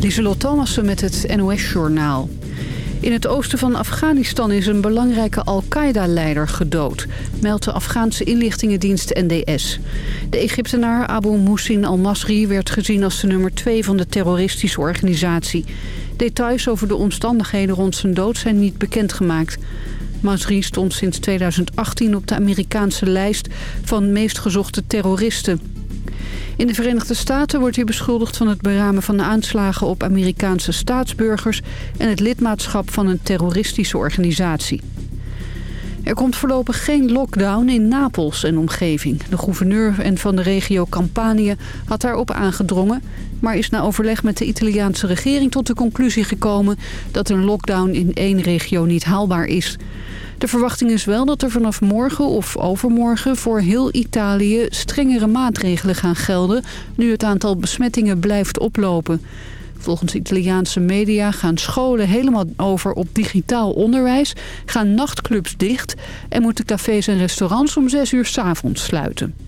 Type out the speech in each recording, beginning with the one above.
Lieselot Thomassen met het NOS-journaal. In het oosten van Afghanistan is een belangrijke Al-Qaeda-leider gedood, meldt de Afghaanse inlichtingendienst NDS. De Egyptenaar Abu Musin al-Masri werd gezien als de nummer 2 van de terroristische organisatie. Details over de omstandigheden rond zijn dood zijn niet bekendgemaakt. Masri stond sinds 2018 op de Amerikaanse lijst van meest gezochte terroristen. In de Verenigde Staten wordt hij beschuldigd van het beramen van aanslagen op Amerikaanse staatsburgers en het lidmaatschap van een terroristische organisatie. Er komt voorlopig geen lockdown in Napels en omgeving. De gouverneur en van de regio Campanië had daarop aangedrongen... maar is na overleg met de Italiaanse regering tot de conclusie gekomen... dat een lockdown in één regio niet haalbaar is. De verwachting is wel dat er vanaf morgen of overmorgen voor heel Italië strengere maatregelen gaan gelden... nu het aantal besmettingen blijft oplopen. Volgens Italiaanse media gaan scholen helemaal over op digitaal onderwijs... gaan nachtclubs dicht en moeten cafés en restaurants om 6 uur s avonds sluiten.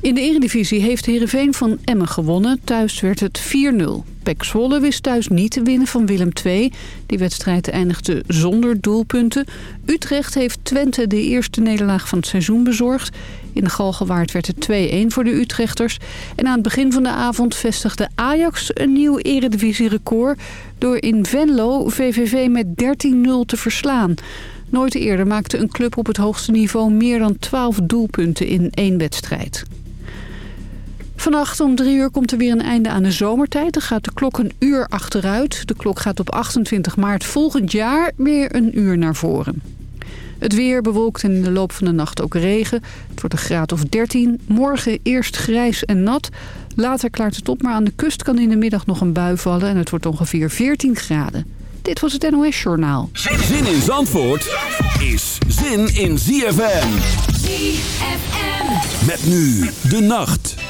In de Eredivisie heeft Heerenveen van Emmen gewonnen. Thuis werd het 4-0. Pek Zwolle wist thuis niet te winnen van Willem II. Die wedstrijd eindigde zonder doelpunten. Utrecht heeft Twente de eerste nederlaag van het seizoen bezorgd. In de Galgenwaard werd het 2-1 voor de Utrechters. En aan het begin van de avond vestigde Ajax een nieuw eredivisie-record... door in Venlo VVV met 13-0 te verslaan. Nooit eerder maakte een club op het hoogste niveau meer dan 12 doelpunten in één wedstrijd. Vannacht om drie uur komt er weer een einde aan de zomertijd. Dan gaat de klok een uur achteruit. De klok gaat op 28 maart volgend jaar weer een uur naar voren. Het weer bewolkt en in de loop van de nacht ook regen. Het wordt een graad of 13. Morgen eerst grijs en nat. Later klaart het op, maar aan de kust kan in de middag nog een bui vallen... en het wordt ongeveer 14 graden. Dit was het NOS Journaal. Zin in Zandvoort is zin in ZFM. ZFM. Met nu de nacht.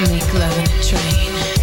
Make love in a train.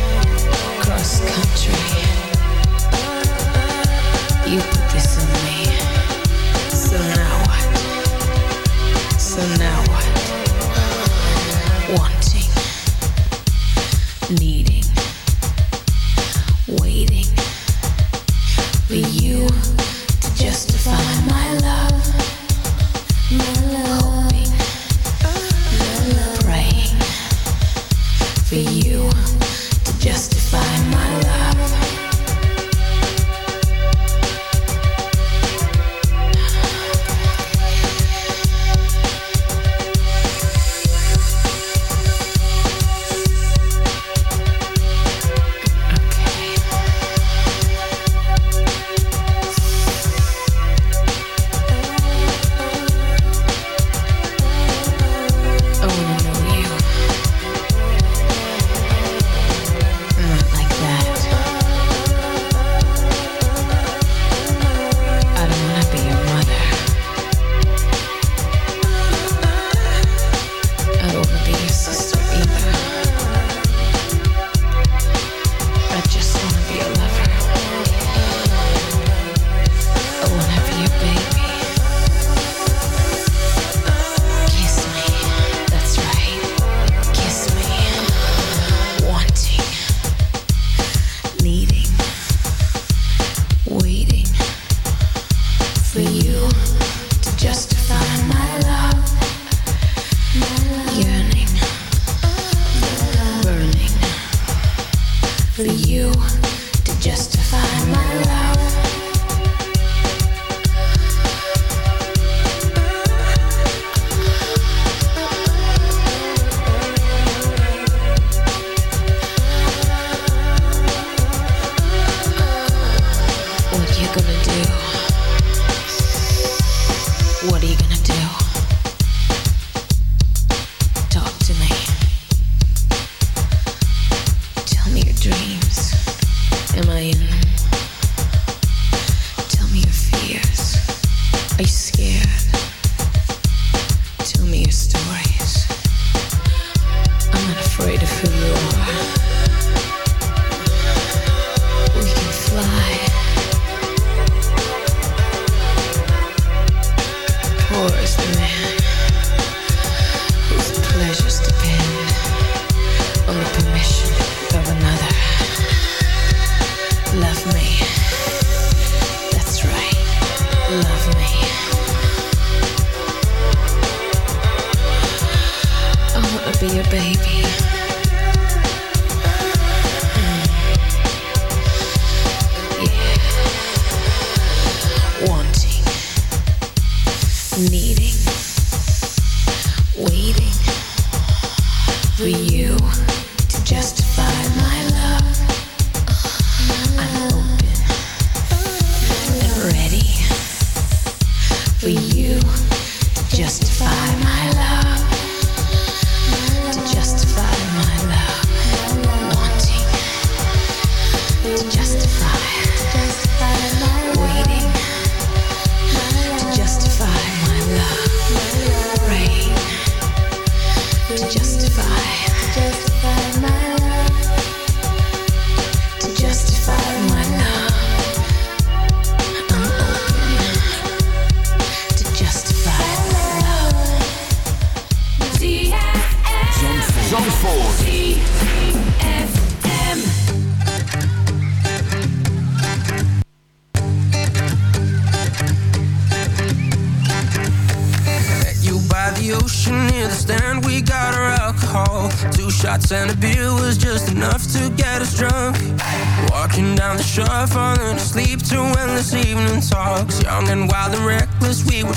to justify. To justify.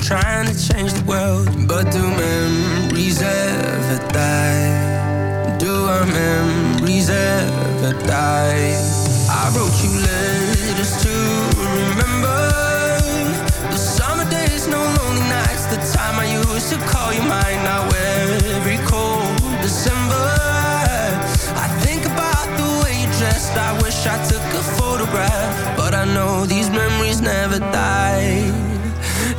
trying to change the world, but do memories ever die? Do our memories ever die? I wrote you letters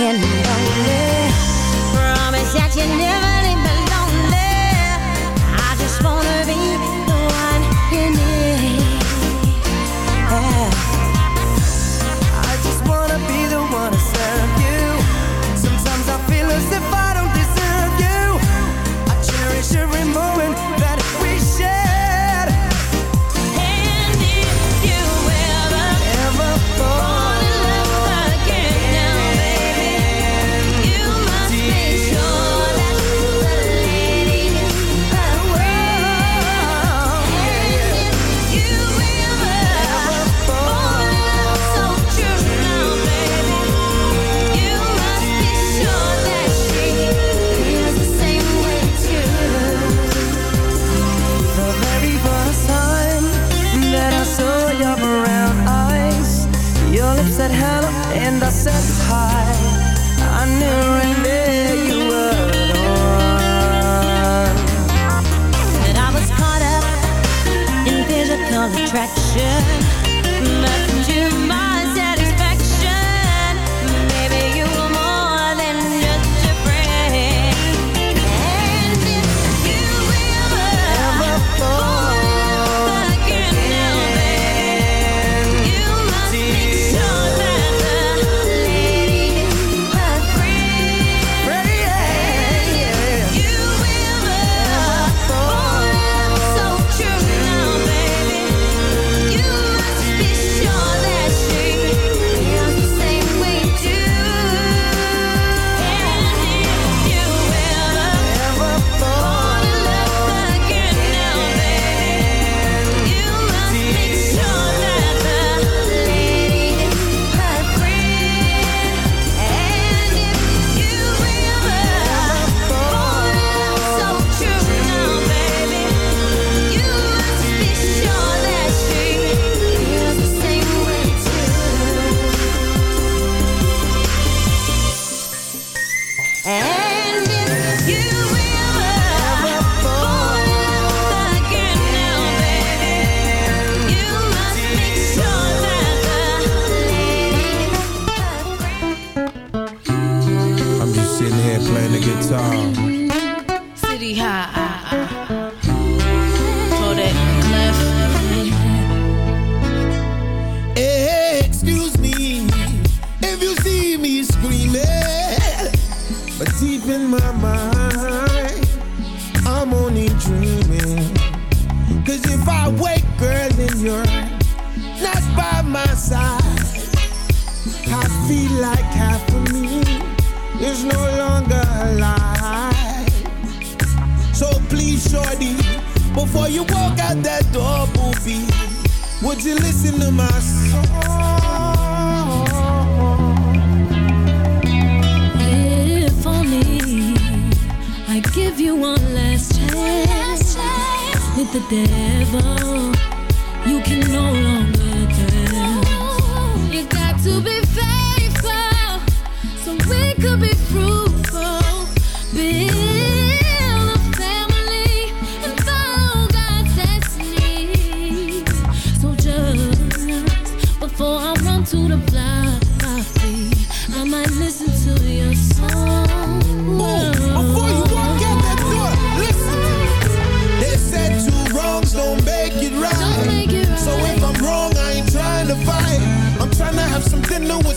and said hello and I said hi. in my mind. I'm only dreaming. Cause if I wake, girl, and you're not by my side, I feel like half of me is no longer alive. So please, shorty, before you walk out that door, booby, would you listen to my song? give you one last chance with the devil. You can no longer dance. You got to be faithful so we could be through.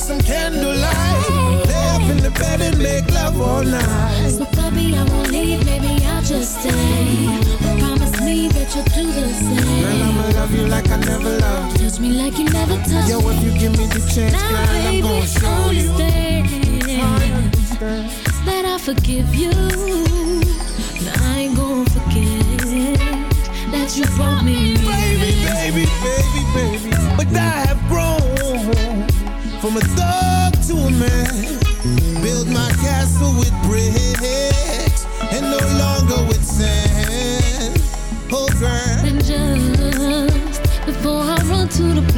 some candlelight. Lay up in the bed and make love all night. So puppy, I won't leave, maybe I'll just stay. But promise me that you'll do the same. Girl, I'ma love you like I never loved. Touch me like you never touched Yo, if you give me the chance, now, girl, baby, I'm gonna show understand you. Understand that I forgive you. And I ain't gonna forget that you broke me. Baby, baby, baby, baby, but I from a thug to a man. Build my castle with bricks and no longer with sand. Oh, girl. And just before I run to the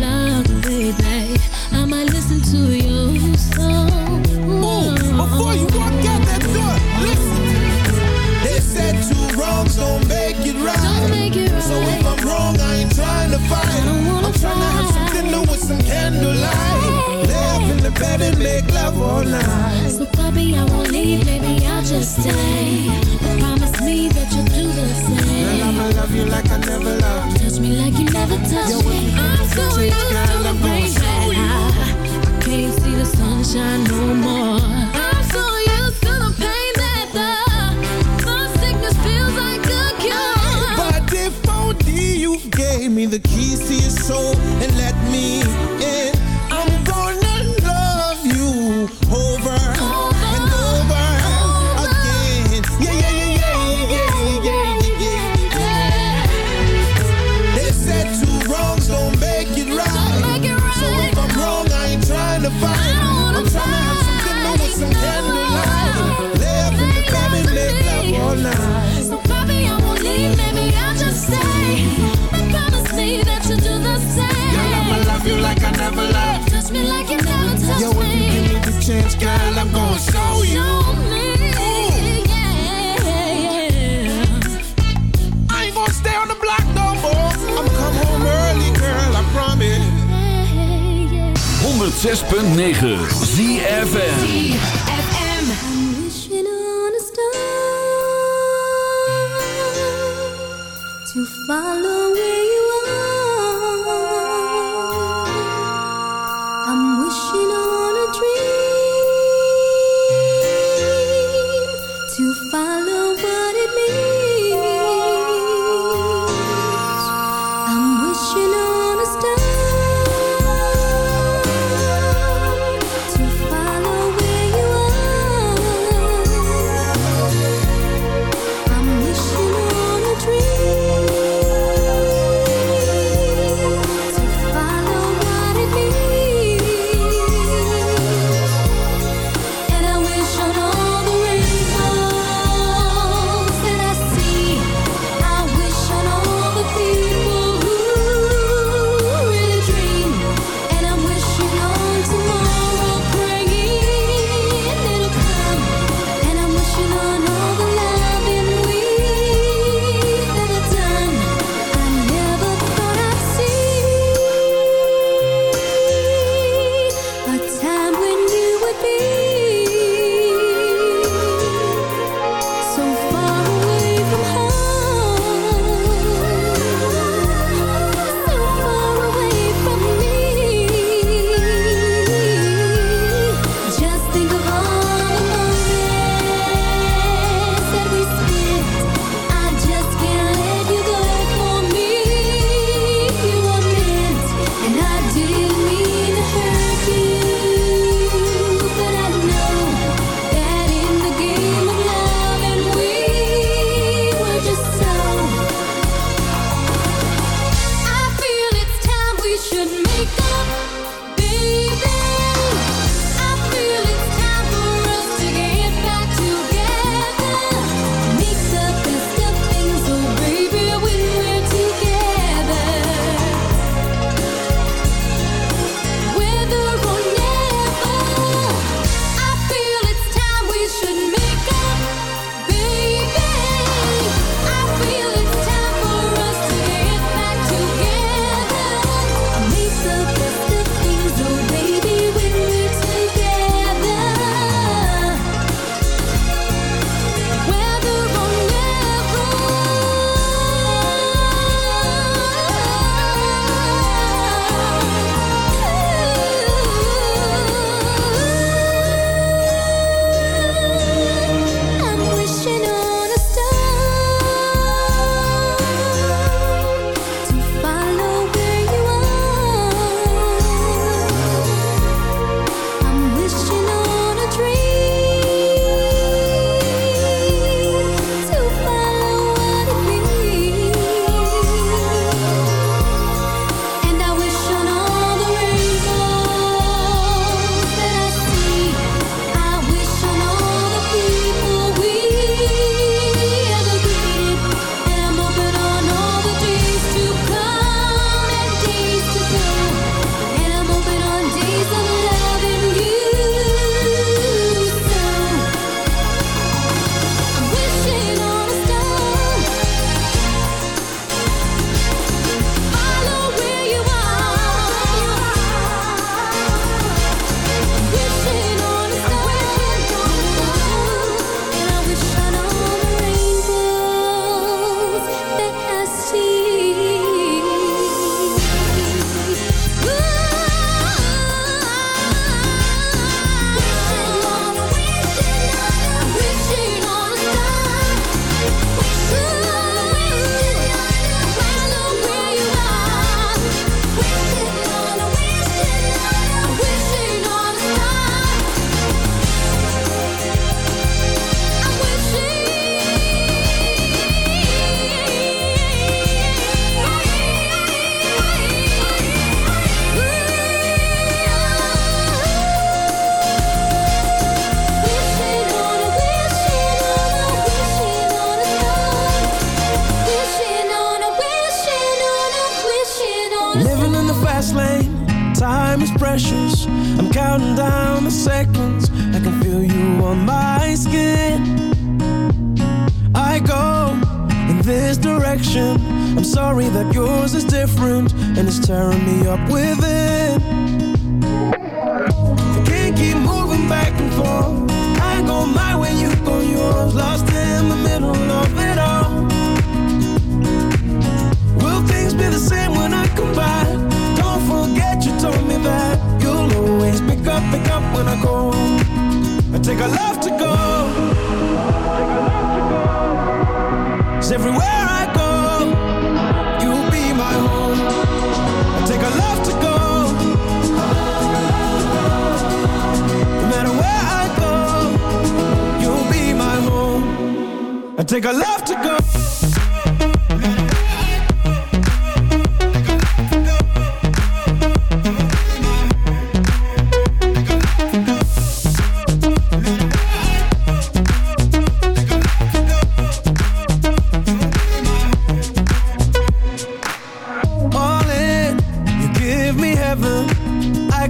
night. So, puppy, I won't leave, maybe I'll just stay. But promise me that you'll do the Girl, same. I'ma love you like I never loved. Touch me like you never touched Yo, me. I'm so used to the girl, rain gonna show you. that I can't see the sunshine no more. I'm so used to the pain that the, the sickness feels like a cure. But if only you gave me the keys to your soul 106.9 ZFM.